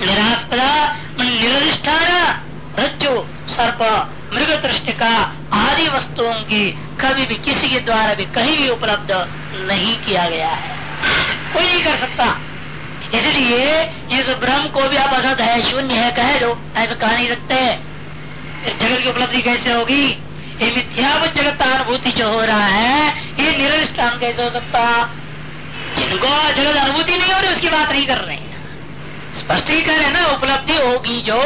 निरास्पदा निरधिष्ठान रज्जो सर्प मृग दृष्टि का आदि वस्तुओं की कभी भी किसी के द्वारा भी कहीं भी उपलब्ध नहीं किया गया है। कोई नहीं कर सकता। इसलिए इस ब्रह्म को भी आप असत है, शून्य है, कह दो, ऐसा कह नहीं सकते। जगत की उपलब्धि कैसे होगी? ये मिथ्यावत जगत अनुभूति जो हो रहा है, ये निरस्थान कैसे हो सकता? जिनको जगत अनुभूति नहीं हो रही, उसकी बात नहीं कर रहे स्पष्ट ही। कह रहे ना, उपलब्धि होगी जो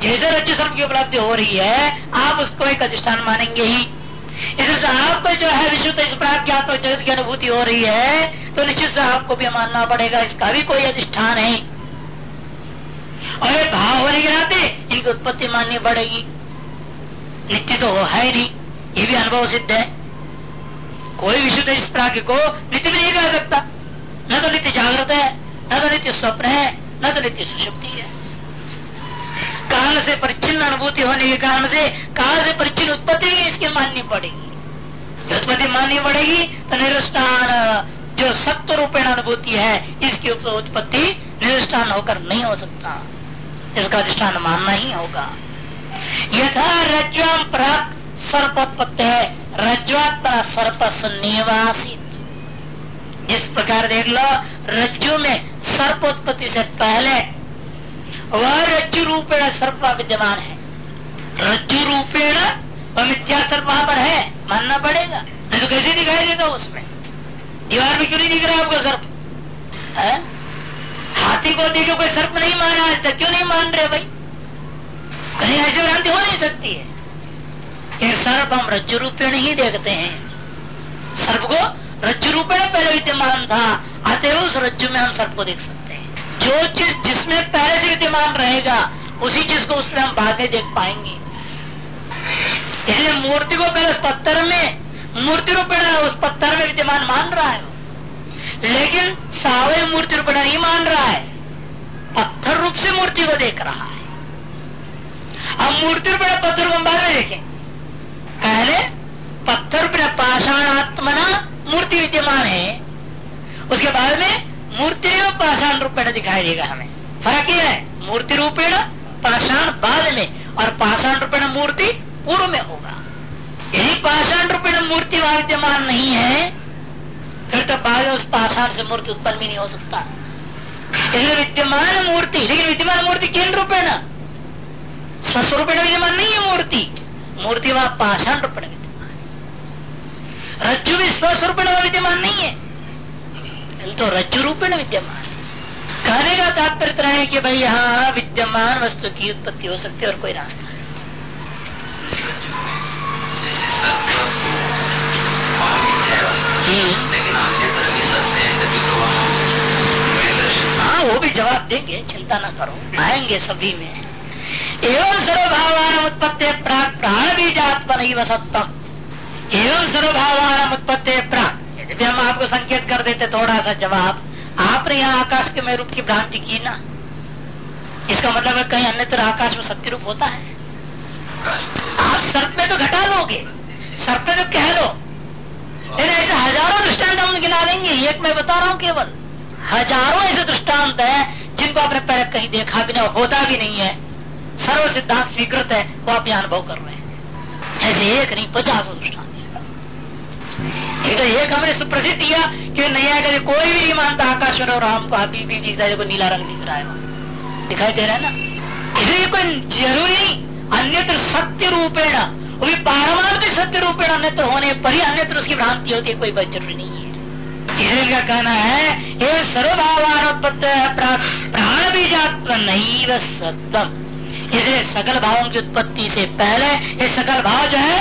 जैसे रज्जु सर्व की उपलब्धि हो रही है, आप उसको एक अधिष्ठान मानेंगे ही। इससे आपको जो है विशुद्ध इस प्राज्ञात जगत की अनुभूति हो रही है तो निश्चित से आपको भी मानना पड़ेगा, इसका भी कोई अधिष्ठान है और ये भाव होने के नाते इनकी उत्पत्ति माननी पड़ेगी। नित्य तो है नहीं, ये भी अनुभव सिद्ध है। कोई विशुद्ध इस प्राग्ञ को नित्य भी नहीं कह सकता। न तो नित्य जागृत है, न तो नित्य स्वप्न है, न तो नित्य सुषुप्ति है। काल से परिचिन्न अनुभूति होने के कारण से काल से परिचिन उत्पत्ति भी इसकी माननी पड़ेगी। उत्पत्ति माननी पड़ेगी तो निरुष्ठान जो सत्य रूपेण अनुभूति है, इसकी उत्पत्ति निरुष्ठान होकर नहीं हो सकता। इसका अधिष्ठान मानना ही होगा। यथा रज्वाम प्राक सर्पोत्पत्ति है। रज्वात्मा सर्प निवासित इस प्रकार देख लो, रज्जु में सर्पोत्पत्ति से पहले वह रज्जु रूपेण सर्प विद्यमान है। रज्जु रूपेण वह मिथ्या सर्प वहाँ पर है। मानना पड़ेगा। नहीं तो कैसे दिखाई देगा उसमें? दीवार में क्यों नहीं दिख रहा आपको सर्प? है? हाथी को देखो, कोई सर्प नहीं माना आज तक। क्यों नहीं मान रहे भाई? कहीं ऐसी भ्रांति हो नहीं सकती है। ये सर्प हम रज्जु रूपेण ही देखते हैं। सर्प को रज्जु रूपेण पहले विद्यमान था। अतः उस रज्जु में हम सर्प को देख सकते हैं। जो चीज़ जिसमें पहले से विद्यमान रहेगा, उसी चीज़ को उसमें हम में देख पाएँगे। इसलिए मूर्ति को पहले उस पत्थर में, मूर्ति रूपेण उस पत्थर में विद्यमान मान रहा है। लेकिन सावय मूर्ति रूपेण नहीं मान रहा है। पत्थर रूप से मूर्ति को देख रहा है। अब मूर्ति रूप पत्थर को हम बाद में देखें। पहले पत्थर रूप पाषाणात्मना मूर्ति विद्यमान है। उसके बाद में मूर्ति पाषाण रूपेण दिखाई देगा हमें। फ़र्क यह है, मूर्ति रूपेण पाषाण बाद में और पाषाण रूपेण मूर्ति पूर्व में होगा। यदि पाषाण रूपेण मूर्ति वहाँ विद्यमान नहीं है, फिर तो बाद उस पाषाण से मूर्ति उत्पन्न भी नहीं हो सकता। इसलिए विद्यमान मूर्ति, लेकिन विद्यमान मूर्ति किन रूपेण? स्वस्वरूप विद्यमान नहीं है मूर्ति। मूर्ति वहाँ पाषाण रूप विद्यमान रज्जु भी स्वस्वरूप विद्यमान नहीं है। तो रज्जु रूपेण विद्यमान। कहने का तात्पर्य है कि भाई यहाँ विद्यमान वस्तु की उत्पत्ति हो सकती है और कोई रास्ता नहीं। हाँ वो भी जवाब देंगे, चिंता ना करो। आएँगे सभी में। एवं सर्वभावान उत्पत्ति प्राण बीजात्म नहीं वसत्तम एवं सर्वभावान उत्पत्ति प्राक यदि हम आपको संकेत कर देते थोड़ा सा जवाब, आपने यहाँ आकाश के रूप की भ्रांति की ना? इसका मतलब है कहीं अन्यत्र आकाश में सत्य रूप होता है। आप सर्प में तो घटा लोगे। सर्प में तो कह लो। लेकिन ऐसे हज़ारों दृष्टांत हम गिना लेंगे। एक मैं बता रहा हूँ केवल। हज़ारों ऐसे दृष्टांत है जिनको आपने पहले कहीं देखा भी नहीं, होता भी नहीं है। सर्व सिद्धांत स्वीकृत है, वो आप यहाँ अनुभव कर रहे हैं। ऐसे एक नहीं, पचासों दृष्टांत। तो एक हमने सुप्रसिद्ध दिया कि नया कभी कोई भी नहीं मानता में और हमको अभी भी दिख रहा है नीला रंग दिख रहा है दिखाई दे रहा है ना? इसलिए कोई ज़रूरी अन्यत्र सत्य रूपेण पारमार्थिक सत्य रूपेण अन्यत्र होने पर ही अन्यत्र उसकी भ्रांति होती है, कोई बात ज़रूरी नहीं है। इसलिए क्या कहना है, ये सर्वभावान प्राण बीजात्म नहीं व सत्यम। इसलिए सकल भावों की उत्पत्ति से पहले, ये सकल भाव जो है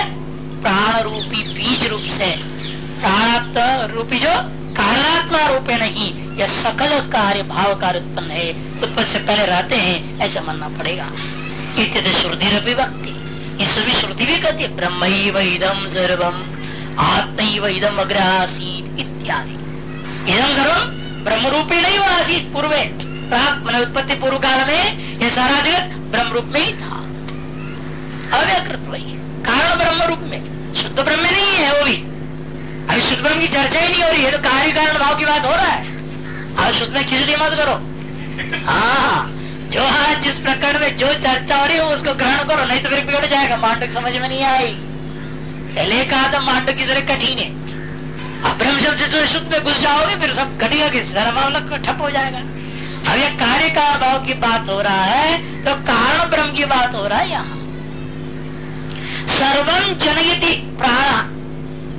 प्राण रूपी बीज रूप से प्राणात्म रूपी जो कारणात्मा रूपे नहीं यह सकल कार्य भाव कार्य उत्पन्न है। उत्पन्न से पहले रहते हैं, ऐसा मानना पड़ेगा। इत्यादि श्रुति विभक्ति इस भी श्रुति भी कहती है ब्रह्म इदम सर्वम आत्म इदम अग्रसी इत्यादि। इदम सर्वम ब्रह्म रूपी नहीं हुआ आसीत पूर्वे। उत्पत्ति पूर्व काल में यह सारा जगत ब्रह्म रूप में ही था। अव्यकृत वही कारण ब्रह्म रूप में। शुद्ध ब्रह्म नहीं है वो भी। अभी शुद्ध ब्रह्म की चर्चा ही नहीं हो रही है तो कार्य कारण भाव की बात हो रहा है। अब शुद्ध में खिचड़ी मत करो। हाँ जो आज जिस प्रकरण में जो चर्चा हो रही है, उसको ग्रहण करो, नहीं तो फिर बिगड़ जाएगा मांडक समझ में नहीं आई। पहले कहा था मांडक की तरह कठिन है। अब ब्रह्म शब्द से शुद्ध में घुस जाओगे, फिर सब घटेगा कि सारा मामला ठप हो जाएगा। अब यह कार्य का भाव की बात हो रहा है तो कारण ब्रह्म की बात हो रहा है यहाँ। सर्वम जनयति प्राण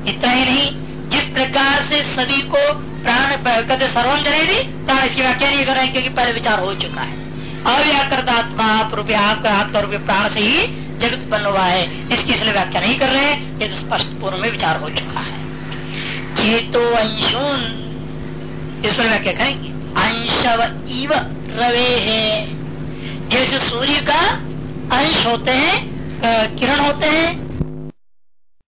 इतना ही नहीं, जिस प्रकार से सभी को प्राण कहते सर्वम जनयति प्राण इसकी व्याख्या नहीं कर रहे क्योंकि पहले विचार हो चुका है। अव्याकृत आत्मा आप रुपये आपका आत्मा रुपये प्राण से ही जगत बन हुआ है। इसकी इसलिए व्याख्या नहीं कर रहे ये तो स्पष्ट पूर्व में विचार हो चुका है। चेतो अंशुन, इस पर व्याख्या करेंगे। अंशव इव रवे है। जैसे सूर्य का अंश होते हैं किरण होते हैं